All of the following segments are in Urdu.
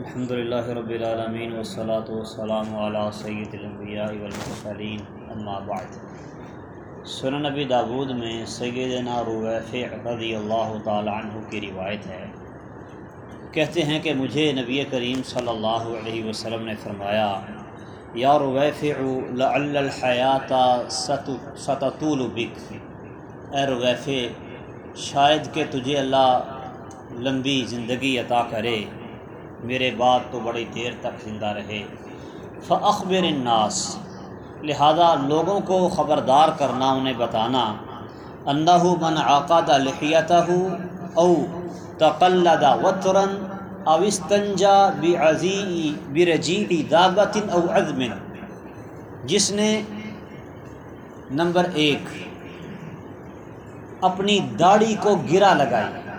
الحمد للہ رب العالمین والصلاة والسلام علی سید الانبیاء والمرسلین، اما بعد۔ سنن نبی داود میں سیدنا رویفع رضی اللہ تعالی عنہ کی روایت ہے۔ کہتے ہیں کہ مجھے نبی کریم صلی اللہ علیہ وسلم نے فرمایا، یا رویفع لعل الحیات ستطول بک۔ اے رویفع شاید کہ تجھے اللہ لمبی زندگی عطا کرے۔ میرے بعد تو بڑی دیر تک زندہ رہے۔ فخبر الناس، لہذا لوگوں کو خبردار کرنا، انہیں بتانا انہ من عقد لحیتہ او تقلد وطرن او استنجا بعزی برجیع او عظم، جس نے نمبر ایک، اپنی داڑھی کو گرا لگائی۔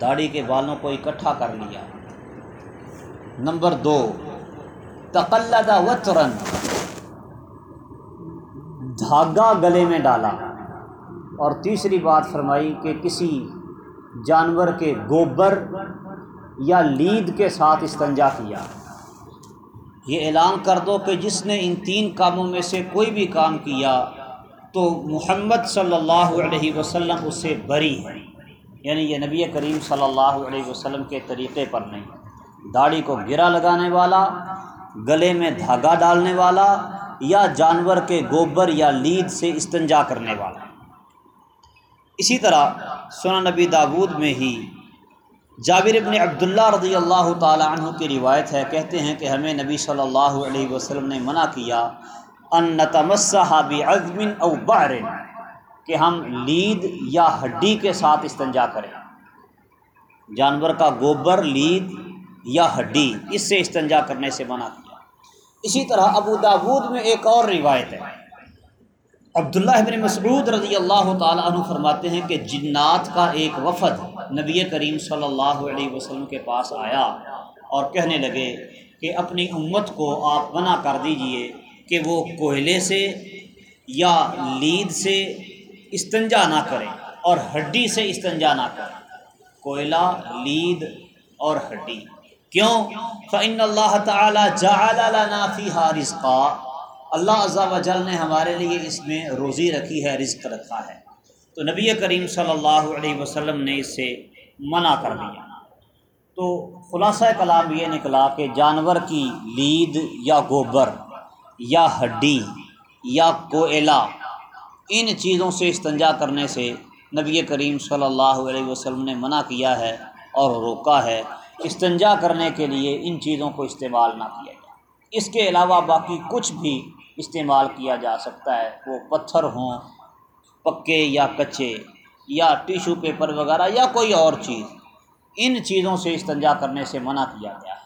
داڑھی کے بالوں کو اکٹھا کر لیا۔ نمبر دو تقلدہ وطرن دھاگا گلے میں ڈالا۔ اور تیسری بات فرمائی کہ کسی جانور کے گوبر یا لید کے ساتھ استنجا کیا۔ یہ اعلان کر دو کہ جس نے ان تین کاموں میں سے کوئی بھی کام کیا تو محمد صلی اللہ علیہ وسلم اس سے بری ہے۔ یعنی یہ نبی کریم صلی اللہ علیہ وسلم کے طریقے پر نہیں۔ داڑھی کو گرا لگانے والا، گلے میں دھاگا ڈالنے والا یا جانور کے گوبر یا لید سے استنجا کرنے والا۔ اسی طرح سنا نبی داود میں ہی جابر ابن عبداللہ رضی اللہ تعالی عنہ کی روایت ہے، کہتے ہیں کہ ہمیں نبی صلی اللہ علیہ وسلم نے منع کیا، ان نتمسہ بعظم او بعر۔ کہ ہم لید یا ہڈی کے ساتھ استنجا کریں۔ جانور کا گوبر، لید یا ہڈی، اس سے استنجا کرنے سے منع کیا۔ اسی طرح ابو داود میں ایک اور روایت ہے۔ عبداللہ ابن مسعود رضی اللہ تعالیٰ عنہ فرماتے ہیں کہ جنات کا ایک وفد نبی کریم صلی اللہ علیہ وسلم کے پاس آیا اور کہنے لگے کہ اپنی امت کو آپ منع کر دیجیے کہ وہ کوئلے سے یا لید سے استنجا نہ کریں اور ہڈی سے استنجا نہ کریں کوئلہ، لید اور ہڈی۔ کیوں؟ فعن اللہ تعالیٰ جا فی رزقا۔ اللہ عزا وجل نے ہمارے لیے اس میں روزی رکھی ہے، رزق رکھا ہے۔ تو نبی کریم صلی اللہ علیہ وسلم نے اس سے منع کر دیا۔ تو خلاصہ کلام یہ نکلا کہ جانور کی لید یا گوبر یا ہڈی یا کوئلہ ان چیزوں سے استنجا کرنے سے نبی کریم صلی اللہ علیہ وسلم نے منع کیا ہے اور روکا ہے۔ استنجا کرنے کے لیے ان چیزوں کو استعمال نہ کیا جائے۔ اس کے علاوہ باقی کچھ بھی استعمال کیا جا سکتا ہے۔ وہ پتھر ہوں، پکے یا کچے، یا ٹیشو پیپر وغیرہ یا کوئی اور چیز۔ ان چیزوں سے استنجا کرنے سے منع کیا گیا۔ ہے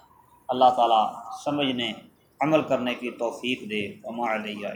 اللہ تعالیٰ سمجھنے، عمل کرنے کی توفیق دے۔ علیہ